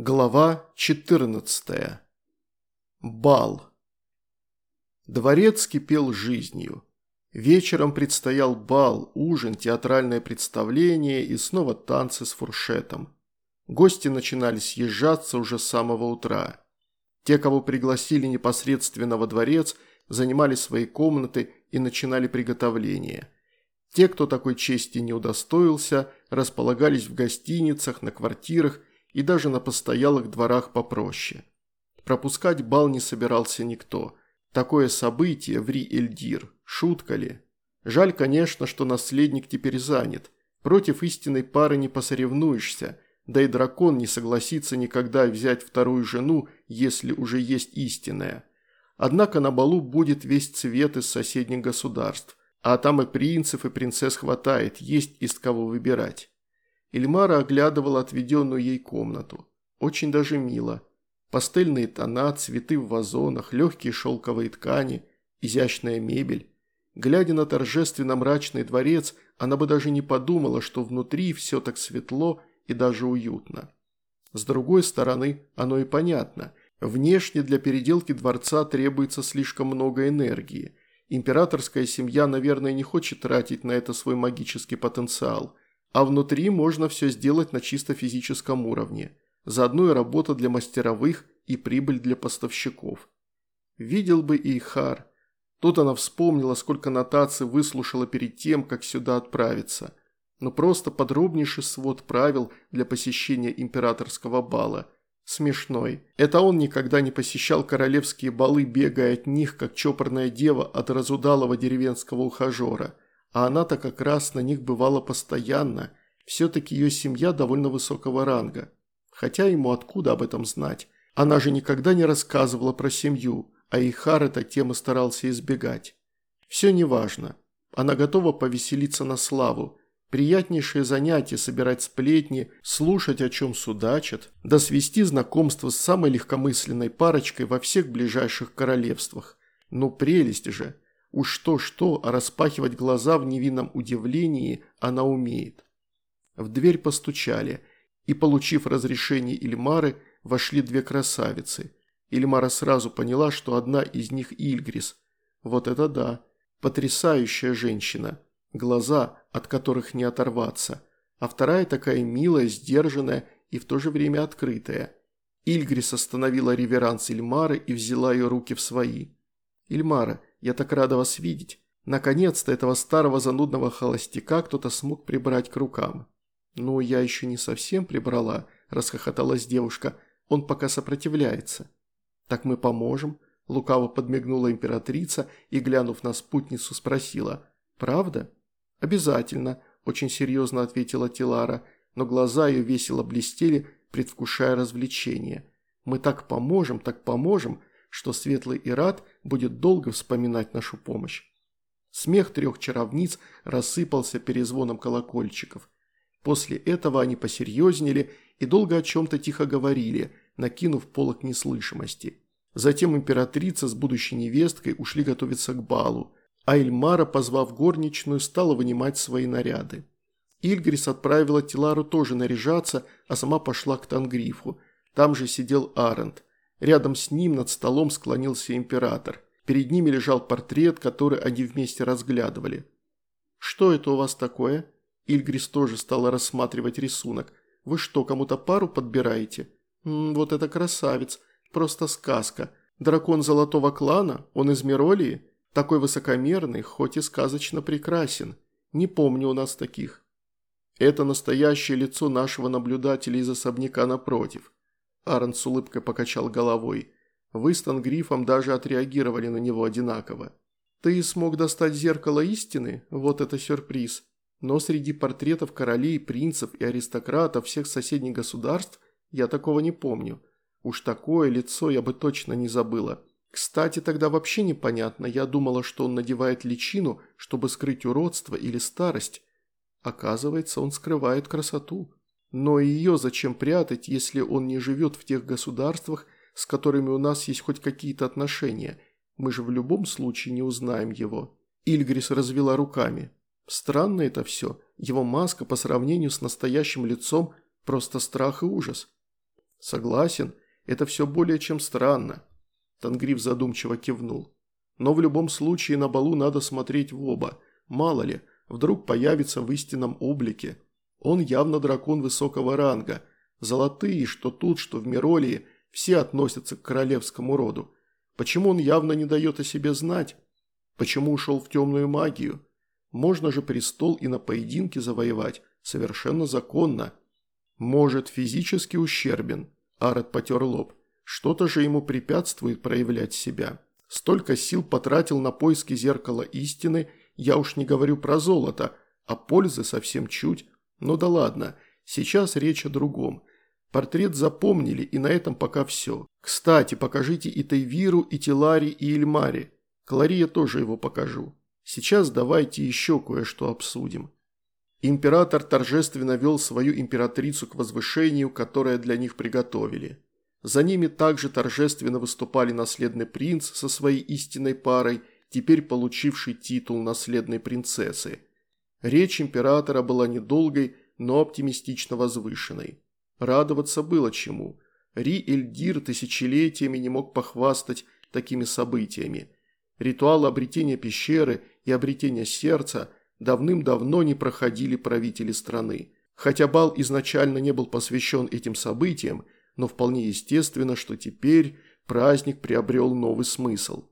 Глава 14. Бал. Дворец кипел жизнью. Вечером предстоял бал, ужин, театральное представление и снова танцы с фуршетом. Гости начинали съезжаться уже с самого утра. Те, кого пригласили непосредственно во дворец, занимали свои комнаты и начинали приготовление. Те, кто такой чести не удостоился, располагались в гостиницах, на квартирах и даже на постоялых дворах попроще. Пропускать бал не собирался никто. Такое событие в Ри-Эльдир. Шутка ли? Жаль, конечно, что наследник теперь занят. Против истинной пары не посоревнуешься, да и дракон не согласится никогда взять вторую жену, если уже есть истинная. Однако на балу будет весь цвет из соседних государств, а там и принцев, и принцесс хватает, есть из кого выбирать. Ильмара оглядывала отведенную ей комнату. Очень даже мило. Пастельные тона, цветы в вазонах, легкие шелковые ткани, изящная мебель. Глядя на торжественно-мрачный дворец, она бы даже не подумала, что внутри все так светло и даже уютно. С другой стороны, оно и понятно. Внешне для переделки дворца требуется слишком много энергии. Императорская семья, наверное, не хочет тратить на это свой магический потенциал – а внутри можно все сделать на чисто физическом уровне. Заодно и работа для мастеровых и прибыль для поставщиков. Видел бы и Ихар. Тут она вспомнила, сколько нотаций выслушала перед тем, как сюда отправиться. Но просто подробнейший свод правил для посещения императорского бала. Смешной. Это он никогда не посещал королевские балы, бегая от них, как чопорная дева от разудалого деревенского ухажера – а она-то как раз на них бывала постоянно. Все-таки ее семья довольно высокого ранга. Хотя ему откуда об этом знать? Она же никогда не рассказывала про семью, а Ихар эта тема старался избегать. Все неважно. Она готова повеселиться на славу. Приятнейшее занятие – собирать сплетни, слушать, о чем судачат, да свести знакомство с самой легкомысленной парочкой во всех ближайших королевствах. Ну прелесть же! Уж что-что, а распахивать глаза в невинном удивлении она умеет. В дверь постучали, и, получив разрешение Ильмары, вошли две красавицы. Ильмара сразу поняла, что одна из них Ильгрис. Вот это да, потрясающая женщина, глаза, от которых не оторваться, а вторая такая милая, сдержанная и в то же время открытая. Ильгрис остановила реверанс Ильмары и взяла ее руки в свои. «Ильмара, я так рада вас видеть. Наконец-то этого старого занудного холостяка кто-то смог прибрать к рукам». «Ну, я еще не совсем прибрала», – расхохоталась девушка. «Он пока сопротивляется». «Так мы поможем», – лукаво подмигнула императрица и, глянув на спутницу, спросила. «Правда?» «Обязательно», – очень серьезно ответила Тилара, но глаза ее весело блестели, предвкушая развлечение. «Мы так поможем, так поможем», что Светлый Ират будет долго вспоминать нашу помощь. Смех трех чаровниц рассыпался перезвоном колокольчиков. После этого они посерьезнели и долго о чем-то тихо говорили, накинув полок неслышимости. Затем императрица с будущей невесткой ушли готовиться к балу, а Эльмара, позвав горничную, стала вынимать свои наряды. Ильгрис отправила Тилару тоже наряжаться, а сама пошла к Тангрифу. Там же сидел Арент. Рядом с ним над столом склонился император. Перед ними лежал портрет, который они вместе разглядывали. «Что это у вас такое?» Ильгрис тоже стала рассматривать рисунок. «Вы что, кому-то пару подбираете?» М -м, «Вот это красавец. Просто сказка. Дракон золотого клана? Он из Миролии? Такой высокомерный, хоть и сказочно прекрасен. Не помню у нас таких». Это настоящее лицо нашего наблюдателя из особняка напротив. Аарон с улыбкой покачал головой. Вы с даже отреагировали на него одинаково. Ты смог достать зеркало истины? Вот это сюрприз. Но среди портретов королей, принцев и аристократов всех соседних государств я такого не помню. Уж такое лицо я бы точно не забыла. Кстати, тогда вообще непонятно, я думала, что он надевает личину, чтобы скрыть уродство или старость. Оказывается, он скрывает красоту. Но ее зачем прятать, если он не живет в тех государствах, с которыми у нас есть хоть какие-то отношения? Мы же в любом случае не узнаем его». Ильгрис развела руками. «Странно это все. Его маска по сравнению с настоящим лицом – просто страх и ужас». Согласен, это все более чем странно. Тангриф задумчиво кивнул. Но в любом случае на балу надо смотреть в оба. Мало ли, вдруг появится в истинном облике. Он явно дракон высокого ранга. Золотые, что тут, что в Миролии, все относятся к королевскому роду. Почему он явно не дает о себе знать? Почему ушел в темную магию? Можно же престол и на поединке завоевать. Совершенно законно. Может, физически ущербен. Арат потер лоб. Что-то же ему препятствует проявлять себя. Столько сил потратил на поиски зеркала истины, я уж не говорю про золото, а пользы совсем чуть. Ну да ладно, сейчас речь о другом. Портрет запомнили, и на этом пока все. Кстати, покажите и Тайвиру, и Тилари, и Ильмари. Клари я тоже его покажу. Сейчас давайте еще кое-что обсудим. Император торжественно вел свою императрицу к возвышению, которое для них приготовили. За ними также торжественно выступали наследный принц со своей истинной парой, теперь получивший титул наследной принцессы. Речь императора была недолгой, но оптимистично возвышенной. Радоваться было чему. Ри-Эльдир тысячелетиями не мог похвастать такими событиями. Ритуал обретения пещеры и обретения сердца давным-давно не проходили правители страны. Хотя бал изначально не был посвящен этим событиям, но вполне естественно, что теперь праздник приобрел новый смысл.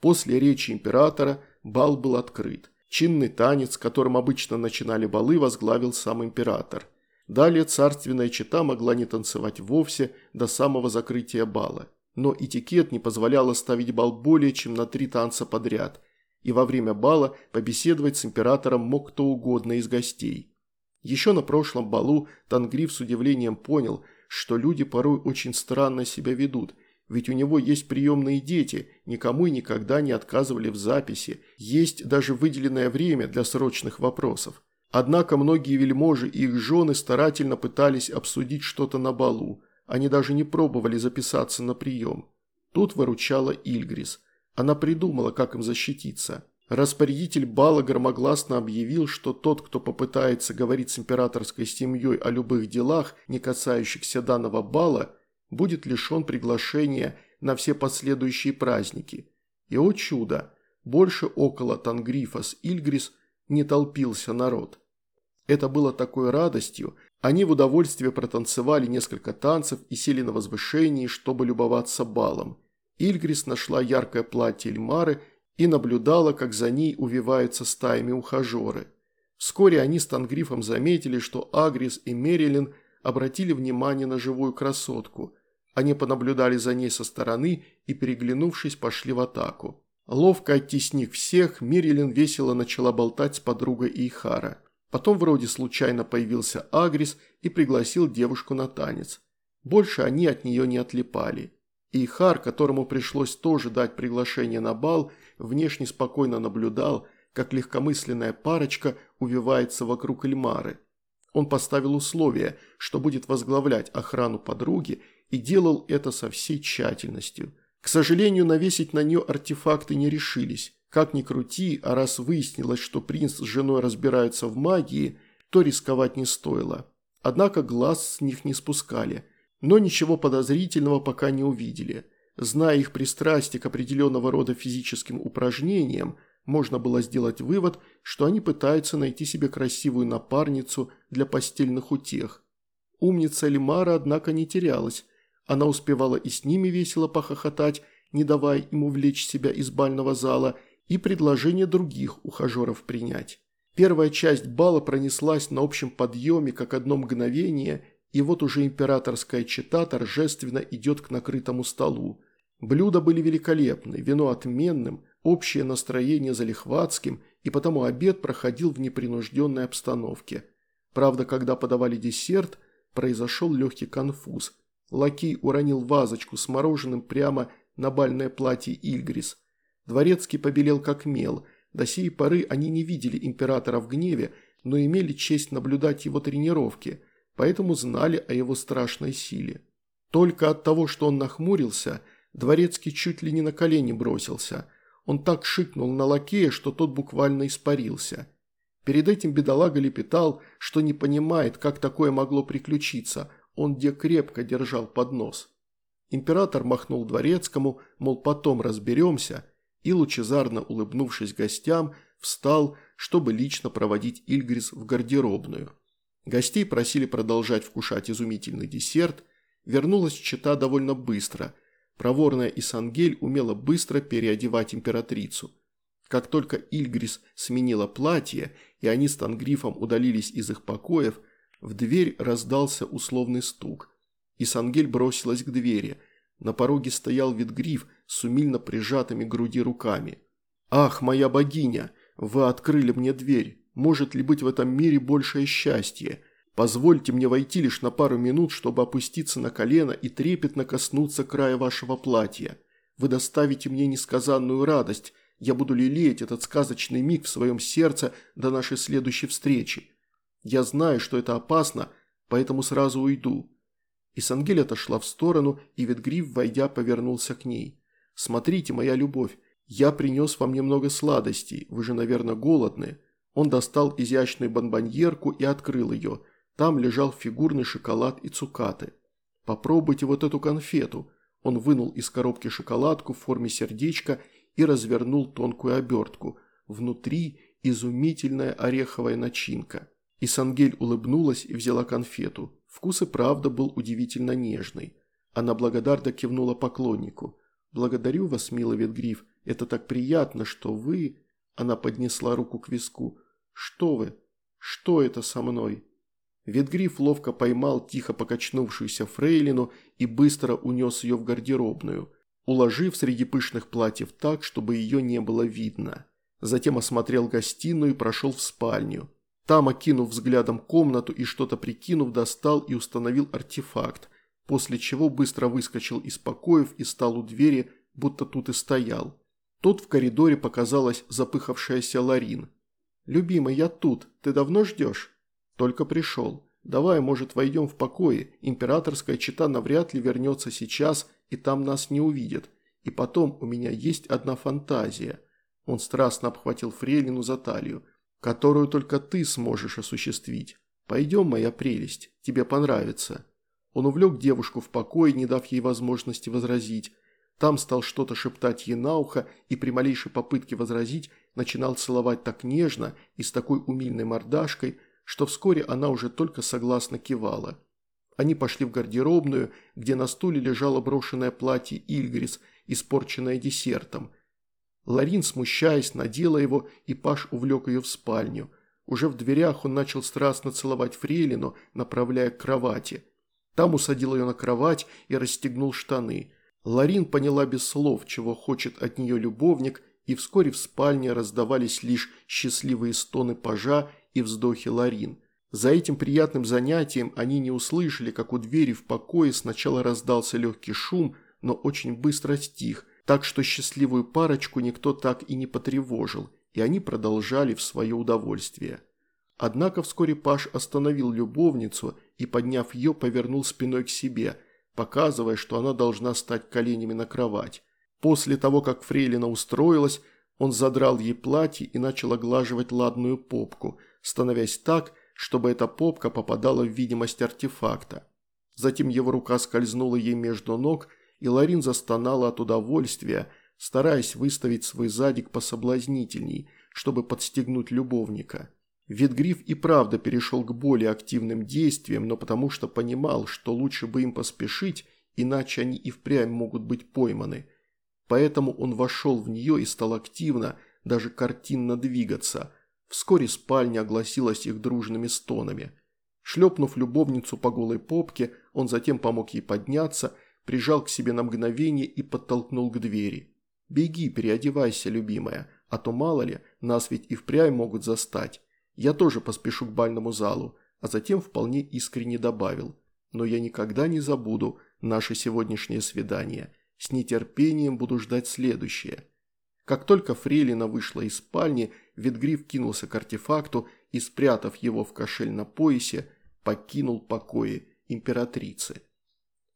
После речи императора бал был открыт. Чинный танец, которым обычно начинали балы, возглавил сам император. Далее царственная чета могла не танцевать вовсе до самого закрытия бала. Но этикет не позволял оставить бал более чем на три танца подряд, и во время бала побеседовать с императором мог кто угодно из гостей. Еще на прошлом балу Тангриф с удивлением понял, что люди порой очень странно себя ведут, ведь у него есть приемные дети, никому и никогда не отказывали в записи, есть даже выделенное время для срочных вопросов. Однако многие вельможи и их жены старательно пытались обсудить что-то на балу, они даже не пробовали записаться на прием. Тут выручала Ильгрис. Она придумала, как им защититься. Распорядитель бала громогласно объявил, что тот, кто попытается говорить с императорской семьей о любых делах, не касающихся данного бала, будет лишен приглашения на все последующие праздники. И, о чудо, больше около Тангрифа Ильгрис не толпился народ. Это было такой радостью, они в удовольствие протанцевали несколько танцев и сели на возвышении, чтобы любоваться балом. Ильгрис нашла яркое платье Эльмары и наблюдала, как за ней увиваются стаями ухажеры. Вскоре они с Тангрифом заметили, что Агрис и Мерилин обратили внимание на живую красотку. Они понаблюдали за ней со стороны и, переглянувшись, пошли в атаку. Ловко оттеснив всех, Мерилин весело начала болтать с подругой Ихара. Потом вроде случайно появился Агрис и пригласил девушку на танец. Больше они от нее не отлипали. Ихар, которому пришлось тоже дать приглашение на бал, внешне спокойно наблюдал, как легкомысленная парочка увивается вокруг Эльмары. Он поставил условие, что будет возглавлять охрану подруги, и делал это со всей тщательностью. К сожалению, навесить на нее артефакты не решились. Как ни крути, а раз выяснилось, что принц с женой разбираются в магии, то рисковать не стоило. Однако глаз с них не спускали. Но ничего подозрительного пока не увидели. Зная их пристрастие к определенного рода физическим упражнениям, можно было сделать вывод, что они пытаются найти себе красивую напарницу для постельных утех. Умница Лимара, однако, не терялась. Она успевала и с ними весело похохотать, не давая им увлечь себя из бального зала – и предложение других ухажеров принять. Первая часть бала пронеслась на общем подъеме как одно мгновение, и вот уже императорская чета торжественно идет к накрытому столу. Блюда были великолепны, вино отменным, общее настроение залихватским, и потому обед проходил в непринужденной обстановке. Правда, когда подавали десерт, произошел легкий конфуз. Лакей уронил вазочку с мороженым прямо на бальное платье Ильгрис – Дворецкий побелел как мел. До сей поры они не видели императора в гневе, но имели честь наблюдать его тренировки, поэтому знали о его страшной силе. Только от того, что он нахмурился, Дворецкий чуть ли не на колени бросился. Он так шикнул на лакея, что тот буквально испарился. Перед этим бедолага лепетал, что не понимает, как такое могло приключиться. он где крепко держал поднос. Император махнул дворецкому, мол, потом разберемся, и, лучезарно улыбнувшись гостям, встал, чтобы лично проводить Ильгрис в гардеробную. Гостей просили продолжать вкушать изумительный десерт. Вернулась чита довольно быстро. Проворная Исангель умела быстро переодевать императрицу. Как только Ильгрис сменила платье, и они с Тангрифом удалились из их покоев, в дверь раздался условный стук. Исангель бросилась к двери. На пороге стоял Витгриф с умильно прижатыми к груди руками. «Ах, моя богиня, вы открыли мне дверь. Может ли быть в этом мире большее счастье? Позвольте мне войти лишь на пару минут, чтобы опуститься на колено и трепетно коснуться края вашего платья. Вы доставите мне несказанную радость. Я буду лелеять этот сказочный миг в своем сердце до нашей следующей встречи. Я знаю, что это опасно, поэтому сразу уйду». И Сангель отошла в сторону, и Ветгриф, войдя, повернулся к ней. «Смотрите, моя любовь, я принес вам немного сладостей, вы же, наверное, голодны». Он достал изящную бомбоньерку и открыл ее. Там лежал фигурный шоколад и цукаты. «Попробуйте вот эту конфету». Он вынул из коробки шоколадку в форме сердечка и развернул тонкую обертку. Внутри изумительная ореховая начинка. И Сангель улыбнулась и взяла конфету. Вкус и правда был удивительно нежный. Она благодарно кивнула поклоннику. «Благодарю вас, милый Ветгриф, это так приятно, что вы...» Она поднесла руку к виску. «Что вы? Что это со мной?» Ветгриф ловко поймал тихо покачнувшуюся фрейлину и быстро унес ее в гардеробную, уложив среди пышных платьев так, чтобы ее не было видно. Затем осмотрел гостиную и прошел в спальню. Там, окинув взглядом комнату и что-то прикинув, достал и установил артефакт, после чего быстро выскочил из покоев и стал у двери, будто тут и стоял. Тут в коридоре показалась запыхавшаяся Ларин. «Любимый, я тут. Ты давно ждешь?» «Только пришел. Давай, может, войдем в покои. Императорская чита навряд ли вернется сейчас, и там нас не увидят. И потом у меня есть одна фантазия». Он страстно обхватил Фрейлину за талию которую только ты сможешь осуществить. Пойдем, моя прелесть, тебе понравится». Он увлек девушку в покой, не дав ей возможности возразить. Там стал что-то шептать ей на ухо и при малейшей попытке возразить начинал целовать так нежно и с такой умильной мордашкой, что вскоре она уже только согласно кивала. Они пошли в гардеробную, где на стуле лежало брошенное платье Ильгрис, испорченное десертом – Ларин, смущаясь, надела его, и Паш увлек ее в спальню. Уже в дверях он начал страстно целовать Фрейлину, направляя к кровати. Там усадил ее на кровать и расстегнул штаны. Ларин поняла без слов, чего хочет от нее любовник, и вскоре в спальне раздавались лишь счастливые стоны пажа и вздохи Ларин. За этим приятным занятием они не услышали, как у двери в покое сначала раздался легкий шум, но очень быстро стих – так что счастливую парочку никто так и не потревожил, и они продолжали в свое удовольствие. Однако вскоре Паш остановил любовницу и, подняв ее, повернул спиной к себе, показывая, что она должна стать коленями на кровать. После того, как Фрейлина устроилась, он задрал ей платье и начал оглаживать ладную попку, становясь так, чтобы эта попка попадала в видимость артефакта. Затем его рука скользнула ей между ног – и Ларин застонала от удовольствия, стараясь выставить свой задик пособлазнительней, чтобы подстегнуть любовника. Ветгриф и правда перешел к более активным действиям, но потому что понимал, что лучше бы им поспешить, иначе они и впрямь могут быть пойманы. Поэтому он вошел в нее и стал активно, даже картинно двигаться. Вскоре спальня огласилась их дружными стонами. Шлепнув любовницу по голой попке, он затем помог ей подняться прижал к себе на мгновение и подтолкнул к двери. «Беги, переодевайся, любимая, а то мало ли, нас ведь и впрямь могут застать. Я тоже поспешу к бальному залу», а затем вполне искренне добавил. «Но я никогда не забуду наше сегодняшнее свидание. С нетерпением буду ждать следующее». Как только Фрейлина вышла из спальни, Ветгриф кинулся к артефакту и, спрятав его в кошель на поясе, покинул покои императрицы.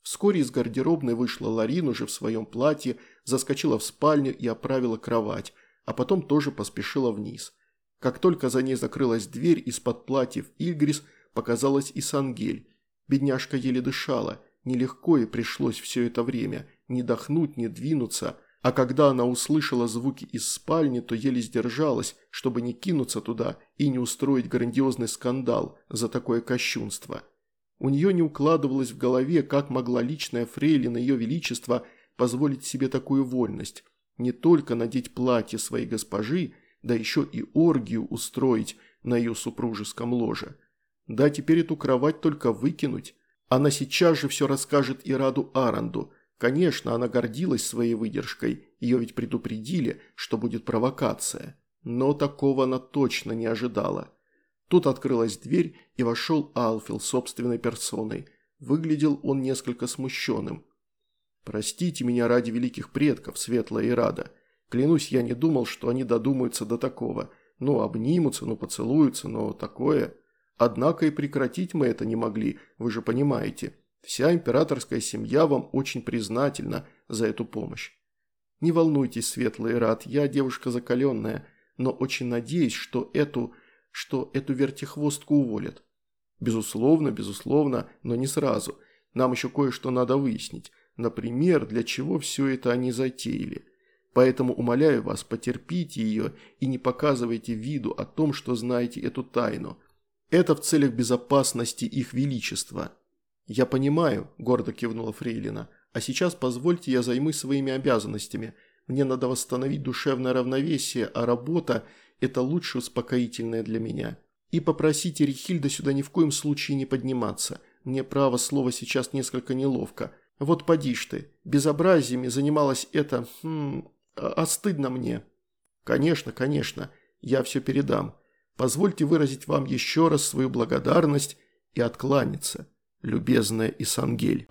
Вскоре из гардеробной вышла Ларин уже в своем платье, заскочила в спальню и оправила кровать, а потом тоже поспешила вниз. Как только за ней закрылась дверь, из-под платьев Ильгрис показалась и Сангель. Бедняжка еле дышала, нелегко ей пришлось все это время, не дохнуть, не двинуться, а когда она услышала звуки из спальни, то еле сдержалась, чтобы не кинуться туда и не устроить грандиозный скандал за такое кощунство. У нее не укладывалось в голове, как могла личная фрейлина ее величества позволить себе такую вольность. Не только надеть платье своей госпожи, да еще и оргию устроить на ее супружеском ложе. Да, теперь эту кровать только выкинуть. Она сейчас же все расскажет Ираду Аранду. Конечно, она гордилась своей выдержкой, ее ведь предупредили, что будет провокация. Но такого она точно не ожидала. Тут открылась дверь, и вошел Алфил собственной персоной. Выглядел он несколько смущенным. «Простите меня ради великих предков, Светлая и Рада. Клянусь, я не думал, что они додумаются до такого. Ну, обнимутся, ну, поцелуются, но такое...» Однако и прекратить мы это не могли, вы же понимаете. Вся императорская семья вам очень признательна за эту помощь. Не волнуйтесь, Светлый Рад, я девушка закаленная, но очень надеюсь, что эту, что эту вертихвостку уволят. Безусловно, безусловно, но не сразу. Нам еще кое-что надо выяснить. Например, для чего все это они затеяли. Поэтому умоляю вас, потерпите ее и не показывайте виду о том, что знаете эту тайну. Это в целях безопасности их величества». «Я понимаю», – гордо кивнула Фрейлина. «А сейчас позвольте я займусь своими обязанностями. Мне надо восстановить душевное равновесие, а работа – это лучше успокоительное для меня. И попросите Рихильда сюда ни в коем случае не подниматься. Мне, право слово, сейчас несколько неловко. Вот поди ж ты, безобразиями занималась это... Хм, а, а стыдно мне». «Конечно, конечно, я все передам. Позвольте выразить вам еще раз свою благодарность и откланяться, любезная Исангель».